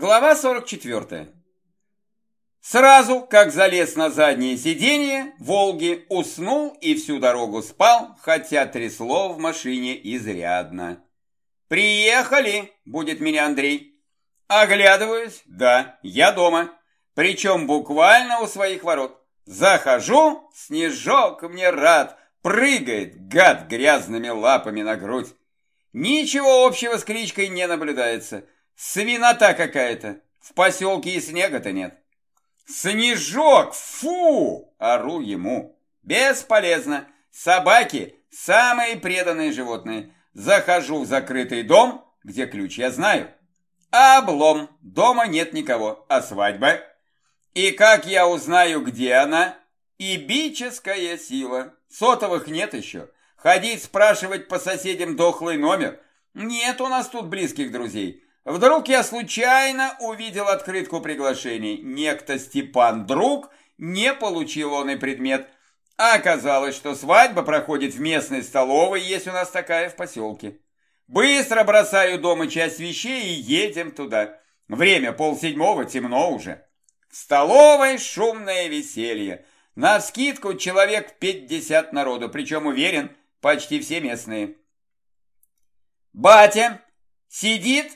Глава 44. Сразу, как залез на заднее сиденье, Волги уснул и всю дорогу спал, хотя трясло в машине изрядно. «Приехали!» – будет меня Андрей. Оглядываюсь, да, я дома, причем буквально у своих ворот. Захожу, снежок мне рад, прыгает, гад, грязными лапами на грудь. Ничего общего с кличкой не наблюдается – Свинота какая-то. В поселке и снега-то нет. Снежок, фу! Ору ему. Бесполезно. Собаки – самые преданные животные. Захожу в закрытый дом, где ключ я знаю. Облом. Дома нет никого. А свадьба? И как я узнаю, где она? Ибическая сила. Сотовых нет еще. Ходить спрашивать по соседям дохлый номер. Нет у нас тут близких друзей. Вдруг я случайно увидел открытку приглашений. Некто Степан Друг не получил он и предмет. А оказалось, что свадьба проходит в местной столовой, есть у нас такая в поселке. Быстро бросаю дома часть вещей и едем туда. Время полседьмого, темно уже. В столовой шумное веселье. На скидку человек пятьдесят народу, причем уверен, почти все местные. Батя сидит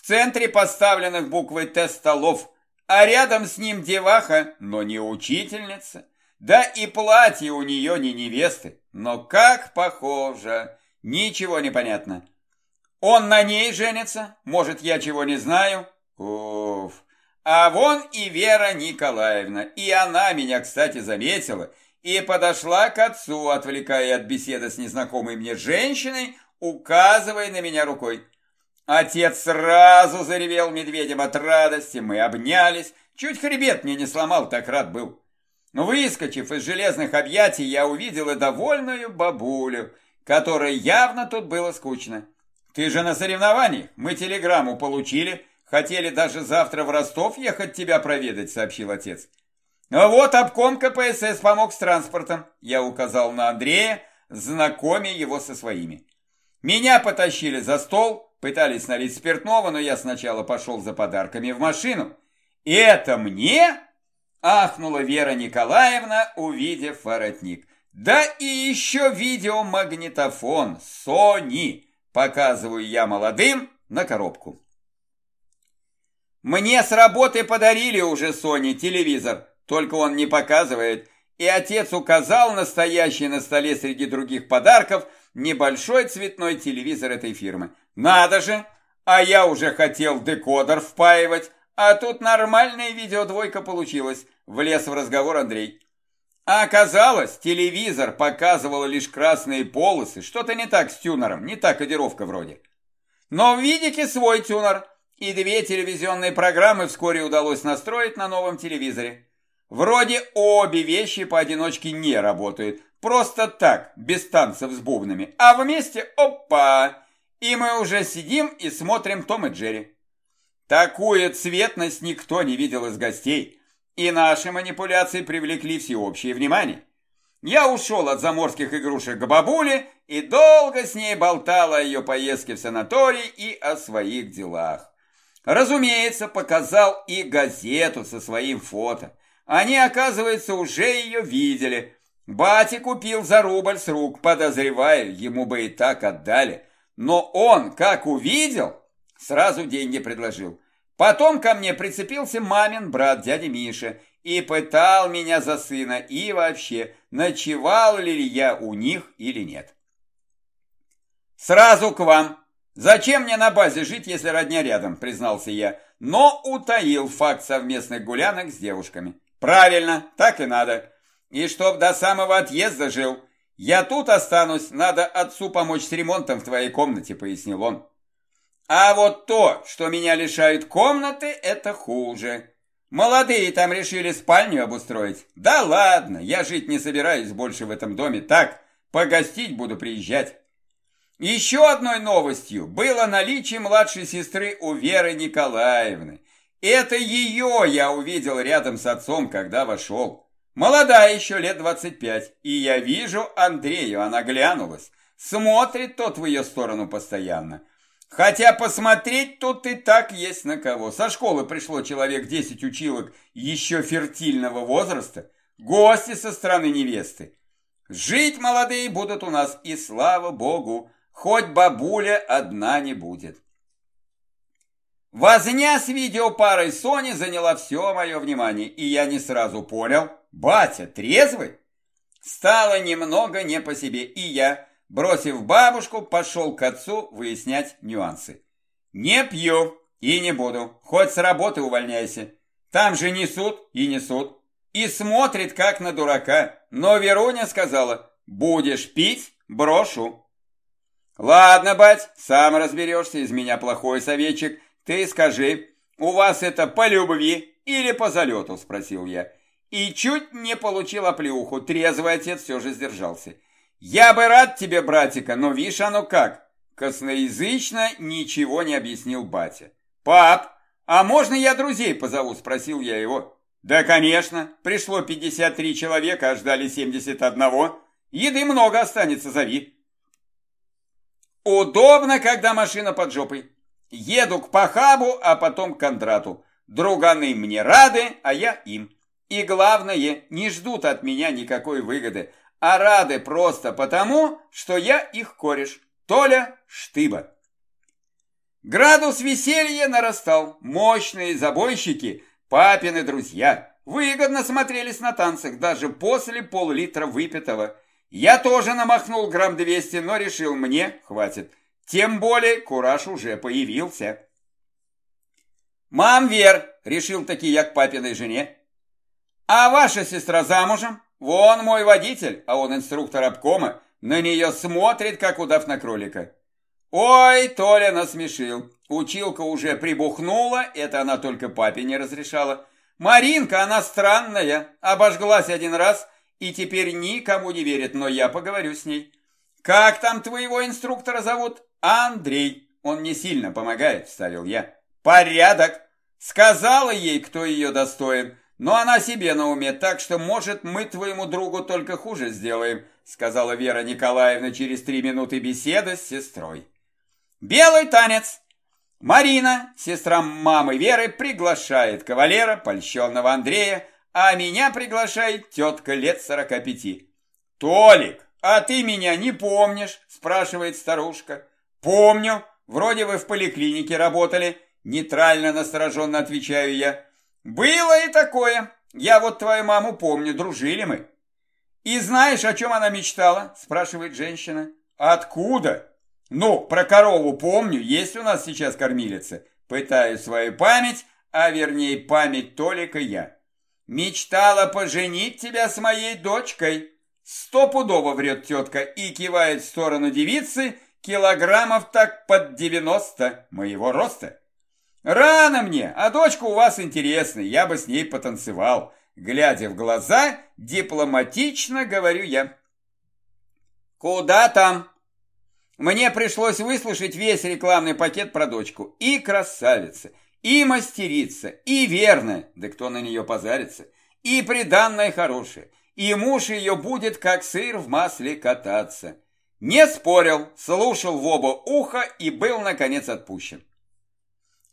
в центре поставленных буквой «Т» столов, а рядом с ним деваха, но не учительница. Да и платье у нее не невесты, но как похоже, ничего не понятно. Он на ней женится, может, я чего не знаю? Уф. А вон и Вера Николаевна, и она меня, кстати, заметила и подошла к отцу, отвлекая от беседы с незнакомой мне женщиной, указывая на меня рукой. Отец сразу заревел медведем от радости, мы обнялись. Чуть хребет мне не сломал, так рад был. Выскочив из железных объятий, я увидела довольную бабулю, которой явно тут было скучно. «Ты же на соревнованиях, мы телеграмму получили, хотели даже завтра в Ростов ехать тебя проведать», — сообщил отец. «А вот обком КПСС помог с транспортом», — я указал на Андрея, знакомя его со своими. Меня потащили за стол, Пытались налить спиртного, но я сначала пошел за подарками в машину. «И это мне?» – ахнула Вера Николаевна, увидев воротник. «Да и еще видеомагнитофон Sony!» – показываю я молодым на коробку. Мне с работы подарили уже Sony телевизор, только он не показывает, и отец указал настоящий на столе среди других подарков небольшой цветной телевизор этой фирмы. Надо же, а я уже хотел декодер впаивать, а тут нормальная видеодвойка получилась, влез в разговор Андрей. А оказалось, телевизор показывал лишь красные полосы, что-то не так с тюнером, не та кодировка вроде. Но в видике свой тюнер, и две телевизионные программы вскоре удалось настроить на новом телевизоре. Вроде обе вещи поодиночке не работают, просто так, без танцев с бубнами, а вместе – опа! И мы уже сидим и смотрим Том и Джерри. Такую цветность никто не видел из гостей, и наши манипуляции привлекли всеобщее внимание. Я ушел от заморских игрушек к бабуле и долго с ней болтал о ее поездке в санаторий и о своих делах. Разумеется, показал и газету со своим фото. Они, оказывается, уже ее видели. Батя купил за рубль с рук, подозреваю, ему бы и так отдали. Но он, как увидел, сразу деньги предложил. Потом ко мне прицепился мамин брат, дядя Миша, и пытал меня за сына, и вообще, ночевал ли я у них или нет. «Сразу к вам. Зачем мне на базе жить, если родня рядом?» – признался я, но утаил факт совместных гулянок с девушками. «Правильно, так и надо. И чтоб до самого отъезда жил». «Я тут останусь, надо отцу помочь с ремонтом в твоей комнате», — пояснил он. «А вот то, что меня лишают комнаты, это хуже. Молодые там решили спальню обустроить. Да ладно, я жить не собираюсь больше в этом доме, так, погостить буду приезжать». Еще одной новостью было наличие младшей сестры у Веры Николаевны. Это ее я увидел рядом с отцом, когда вошел. Молодая еще, лет двадцать пять, и я вижу Андрею, она глянулась. Смотрит тот в ее сторону постоянно. Хотя посмотреть тут и так есть на кого. Со школы пришло человек 10 училок еще фертильного возраста, гости со стороны невесты. Жить молодые будут у нас, и слава богу, хоть бабуля одна не будет. Возня с видеопарой Сони заняла все мое внимание, и я не сразу понял, батя трезвый? Стало немного не по себе, и я, бросив бабушку, пошел к отцу выяснять нюансы. Не пью и не буду, хоть с работы увольняйся. Там же несут и несут. И смотрит, как на дурака. Но Веруня сказала, будешь пить, брошу. Ладно, бать, сам разберешься, из меня плохой советчик. Ты скажи, у вас это по любви или по залету, спросил я. И чуть не получил оплеуху, трезвый отец все же сдержался. Я бы рад тебе, братика, но видишь оно как. Косноязычно ничего не объяснил батя. Пап, а можно я друзей позову, спросил я его. Да, конечно, пришло 53 человека, а ждали 71. Еды много останется, зови. Удобно, когда машина под жопой. Еду к Пахабу, а потом к Кондрату. Друганы мне рады, а я им. И главное, не ждут от меня никакой выгоды, а рады просто потому, что я их кореш. Толя Штыба. Градус веселья нарастал. Мощные забойщики, папины друзья, выгодно смотрелись на танцах даже после пол-литра выпитого. Я тоже намахнул грамм двести, но решил, мне хватит. Тем более кураж уже появился. «Мам, Вер!» — решил таки я к папиной жене. А ваша сестра замужем? Вон мой водитель, а он инструктор обкома, на нее смотрит, как удав на кролика. Ой, Толя насмешил. Училка уже прибухнула, это она только папе не разрешала. Маринка, она странная, обожглась один раз и теперь никому не верит, но я поговорю с ней. Как там твоего инструктора зовут? Андрей. Он не сильно помогает, вставил я. Порядок. Сказала ей, кто ее достоин. Но она себе на уме, так что, может, мы твоему другу только хуже сделаем, сказала Вера Николаевна через три минуты беседы с сестрой. Белый танец. Марина, сестра мамы Веры, приглашает кавалера, польщенного Андрея, а меня приглашает тетка лет сорока пяти. «Толик, а ты меня не помнишь?» – спрашивает старушка. «Помню. Вроде вы в поликлинике работали». Нейтрально настороженно отвечаю я. Было и такое. Я вот твою маму помню, дружили мы. И знаешь, о чем она мечтала? Спрашивает женщина. Откуда? Ну, про корову помню, есть у нас сейчас кормилица. Пытаю свою память, а вернее память Толика я. Мечтала поженить тебя с моей дочкой. Стопудово врет тетка и кивает в сторону девицы килограммов так под девяносто моего роста. «Рано мне, а дочка у вас интересная, я бы с ней потанцевал». Глядя в глаза, дипломатично говорю я. «Куда там?» Мне пришлось выслушать весь рекламный пакет про дочку. И красавица, и мастерица, и верная, да кто на нее позарится, и приданная хорошая, и муж ее будет как сыр в масле кататься. Не спорил, слушал в оба уха и был, наконец, отпущен.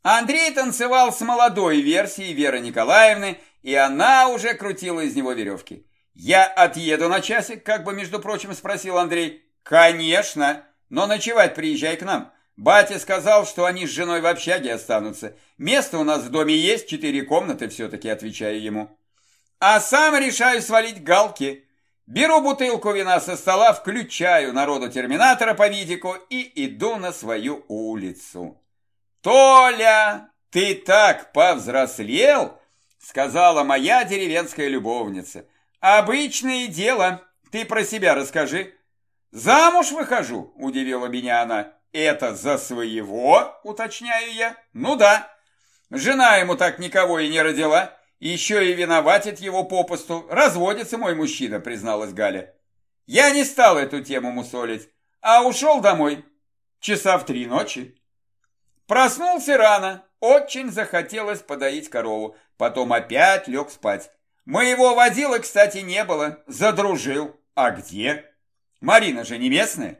Андрей танцевал с молодой версией Веры Николаевны, и она уже крутила из него веревки. «Я отъеду на часик?» – как бы, между прочим, спросил Андрей. «Конечно, но ночевать приезжай к нам. Батя сказал, что они с женой в общаге останутся. Место у нас в доме есть, четыре комнаты все-таки, отвечаю ему. А сам решаю свалить галки. Беру бутылку вина со стола, включаю народу терминатора по видику и иду на свою улицу. «Толя, ты так повзрослел!» Сказала моя деревенская любовница. «Обычное дело, ты про себя расскажи». «Замуж выхожу», – удивила меня она. «Это за своего?» – уточняю я. «Ну да. Жена ему так никого и не родила. Еще и виноватит его попусту. Разводится мой мужчина», – призналась Галя. Я не стал эту тему мусолить, а ушел домой. Часа в три ночи. Проснулся рано, очень захотелось подоить корову, потом опять лег спать. Моего водила, кстати, не было, задружил. А где? Марина же не местная.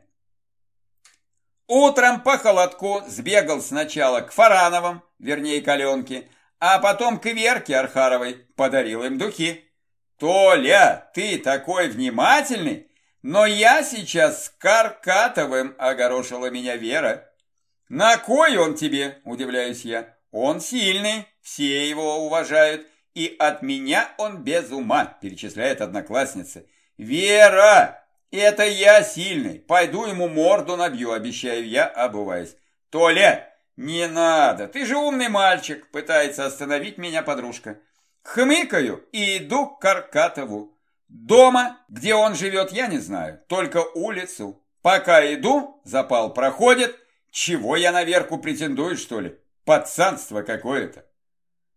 Утром по холодку сбегал сначала к Фарановым, вернее к Аленке, а потом к Верке Архаровой, подарил им духи. «Толя, ты такой внимательный, но я сейчас с Каркатовым», — огорошила меня Вера. «На кой он тебе?» – удивляюсь я. «Он сильный, все его уважают, и от меня он без ума», – перечисляет одноклассница. «Вера, это я сильный, пойду ему морду набью, обещаю я, обуваясь». «Толя, не надо, ты же умный мальчик», – пытается остановить меня подружка. Хмыкаю и иду к Каркатову. Дома, где он живет, я не знаю, только улицу. Пока иду, запал проходит – чего я на Верку претендую, что ли? Пацанство какое-то.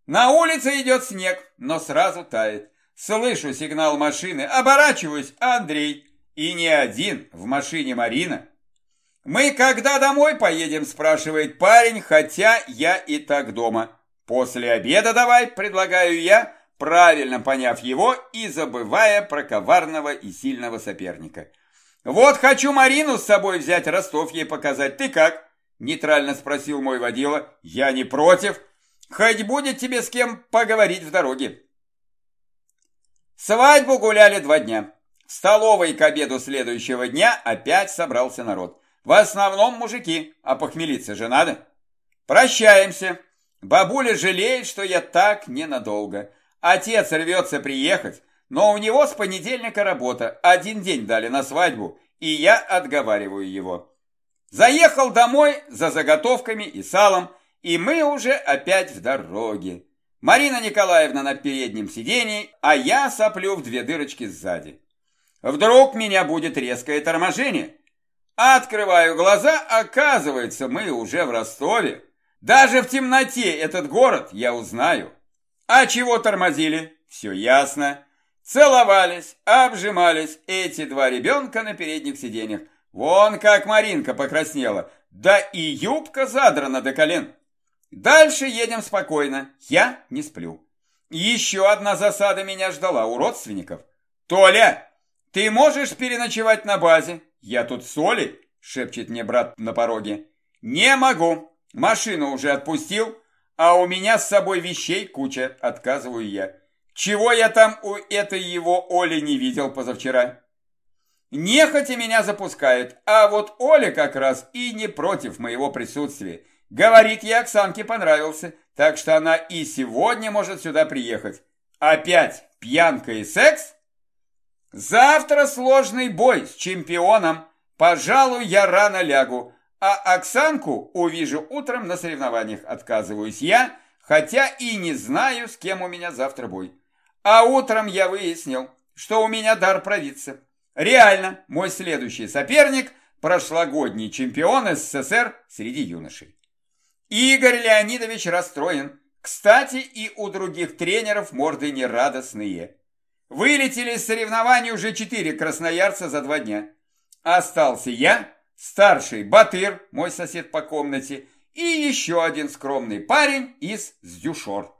На улице идет снег, но сразу тает. Слышу сигнал машины, оборачиваюсь, Андрей. И не один, в машине Марина. «Мы когда домой поедем?» – спрашивает парень, хотя я и так дома. «После обеда давай», – предлагаю я, правильно поняв его и забывая про коварного и сильного соперника. «Вот хочу Марину с собой взять, Ростов ей показать. Ты как?» Нейтрально спросил мой водила. Я не против. Хоть будет тебе с кем поговорить в дороге. Свадьбу гуляли два дня. В столовой к обеду следующего дня опять собрался народ. В основном мужики, а похмелиться же надо. Прощаемся. Бабуля жалеет, что я так ненадолго. Отец рвется приехать, но у него с понедельника работа. Один день дали на свадьбу, и я отговариваю его. Заехал домой за заготовками и салом, и мы уже опять в дороге. Марина Николаевна на переднем сидении, а я соплю в две дырочки сзади. Вдруг меня будет резкое торможение. Открываю глаза, оказывается, мы уже в Ростове. Даже в темноте этот город я узнаю. А чего тормозили? Все ясно. Целовались, обжимались эти два ребенка на передних сиденьях. Вон как Маринка покраснела, да и юбка задрана до колен. Дальше едем спокойно, я не сплю. Еще одна засада меня ждала у родственников. «Толя, ты можешь переночевать на базе? Я тут соли», шепчет мне брат на пороге. «Не могу, машину уже отпустил, а у меня с собой вещей куча», отказываю я. «Чего я там у этой его Оли не видел позавчера?» Нехотя меня запускают, а вот Оля как раз и не против моего присутствия. Говорит, я Оксанке понравился, так что она и сегодня может сюда приехать. Опять пьянка и секс? Завтра сложный бой с чемпионом. Пожалуй, я рано лягу, а Оксанку увижу утром на соревнованиях. Отказываюсь я, хотя и не знаю, с кем у меня завтра бой. А утром я выяснил, что у меня дар провидца. Реально, мой следующий соперник – прошлогодний чемпион СССР среди юношей. Игорь Леонидович расстроен. Кстати, и у других тренеров морды нерадостные. Вылетели из соревнований уже четыре красноярца за два дня. Остался я, старший Батыр, мой сосед по комнате, и еще один скромный парень из Сдюшор.